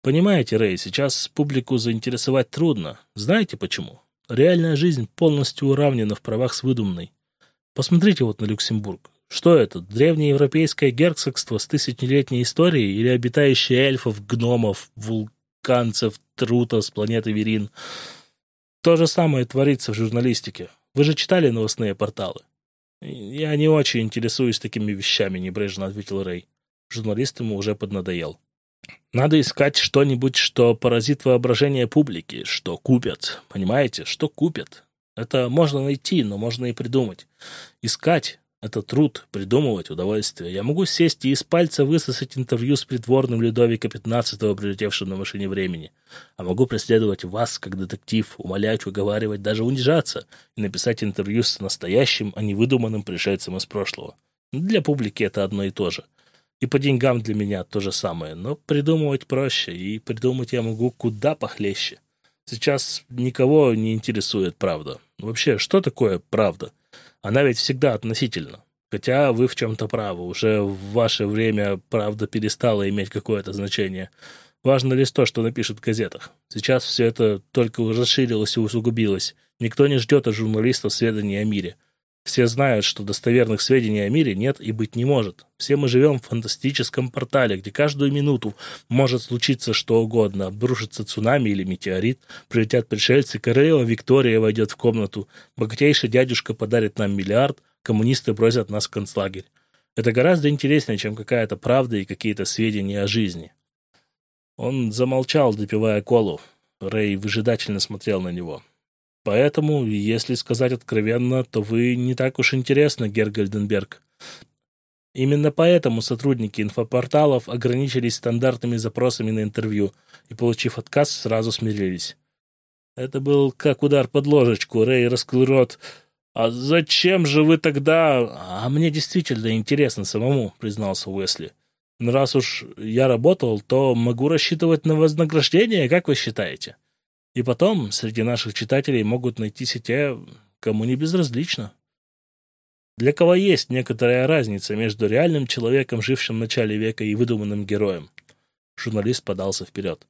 Понимаете, Рэй, сейчас публику заинтересовать трудно. Знаете почему? Реальная жизнь полностью уравнена в правах с выдуманной. Посмотрите вот на Люксембург. Что это, древнее европейское герцогство с тысячелетней историей или обитающие эльфов, гномов, вулканцев, трута с планеты Верин? То же самое творится в журналистике. Вы же читали новостные порталы? «Я не очень интересуюсь такими вещами», — небрежно ответил Рэй. Журналист ему уже поднадоел. «Надо искать что-нибудь, что поразит воображение публики, что купят. Понимаете, что купят. Это можно найти, но можно и придумать. Искать это труд, придумывать удовольствие. Я могу сесть и из пальца высосать интервью с придворным Людовика XV, прилетевшим на машине времени. А могу преследовать вас, как детектив, умолять, уговаривать, даже унижаться и написать интервью с настоящим, а не выдуманным пришельцем из прошлого. Для публики это одно и то же. И по деньгам для меня то же самое, но придумывать проще, и придумать я могу куда похлеще. Сейчас никого не интересует правда. Вообще, что такое правда? Она ведь всегда относительна. Хотя вы в чем-то правы. Уже в ваше время правда перестала иметь какое-то значение. Важно лишь то, что напишут в газетах. Сейчас все это только расширилось и усугубилось. Никто не ждет от журналистов сведений о мире. Все знают, что достоверных сведений о мире нет и быть не может. Все мы живем в фантастическом портале, где каждую минуту может случиться что угодно. Обрушится цунами или метеорит, прилетят пришельцы, королева Виктория войдет в комнату, богатейший дядюшка подарит нам миллиард, коммунисты бросят нас в концлагерь. Это гораздо интереснее, чем какая-то правда и какие-то сведения о жизни. Он замолчал, допивая колу. Рэй выжидательно смотрел на него. Поэтому, если сказать откровенно, то вы не так уж интересны, Гергальденберг. Именно поэтому сотрудники инфопорталов ограничились стандартными запросами на интервью и, получив отказ, сразу смирились. Это был как удар под ложечку. Рэй раскрыл рот. «А зачем же вы тогда...» «А мне действительно интересно самому», — признался Уэсли. «Но раз уж я работал, то могу рассчитывать на вознаграждение, как вы считаете?» И потом, среди наших читателей могут найтись и те, кому не безразлично. Для кого есть некоторая разница между реальным человеком, жившим в начале века, и выдуманным героем. Журналист подался вперед.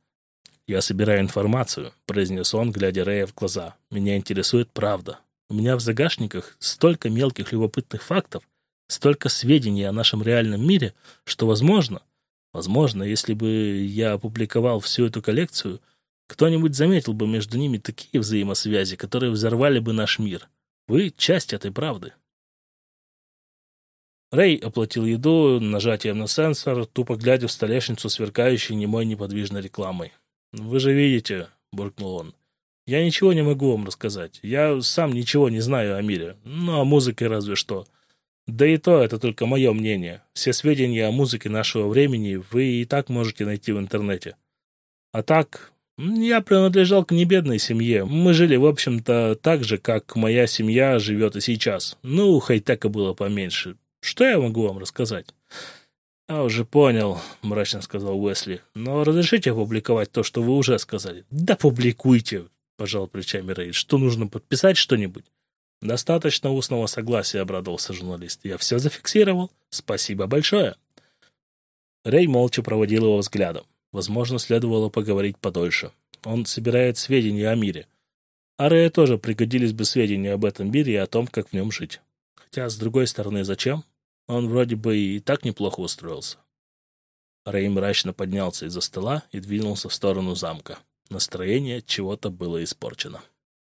«Я собираю информацию», — произнес он, глядя Рэя в глаза. «Меня интересует правда. У меня в загашниках столько мелких любопытных фактов, столько сведений о нашем реальном мире, что, возможно, возможно, если бы я опубликовал всю эту коллекцию — кто-нибудь заметил бы между ними такие взаимосвязи, которые взорвали бы наш мир. Вы — часть этой правды. Рэй оплатил еду нажатием на сенсор, тупо глядя в столешницу, сверкающей немой неподвижной рекламой. «Вы же видите», — буркнул он, — «я ничего не могу вам рассказать. Я сам ничего не знаю о мире. Ну, о музыке разве что. Да и то это только мое мнение. Все сведения о музыке нашего времени вы и так можете найти в интернете. А так, я принадлежал к небедной семье. Мы жили, в общем-то, так же, как моя семья живет и сейчас. Ну, хай-тека было поменьше. Что я могу вам рассказать? «Я уже понял», — мрачно сказал Уэсли. «Но разрешите опубликовать то, что вы уже сказали?» «Да публикуйте», — пожал плечами Рейд. «Что нужно, подписать что-нибудь?» «Достаточно устного согласия», — обрадовался журналист. «Я все зафиксировал. Спасибо большое». Рэй молча проводил его взглядом. Возможно, следовало поговорить подольше. Он собирает сведения о мире. А Рэя тоже пригодились бы сведения об этом мире и о том, как в нем жить. Хотя, с другой стороны, зачем? Он вроде бы и так неплохо устроился. Рэй мрачно поднялся из-за стола и двинулся в сторону замка. Настроение чего-то было испорчено.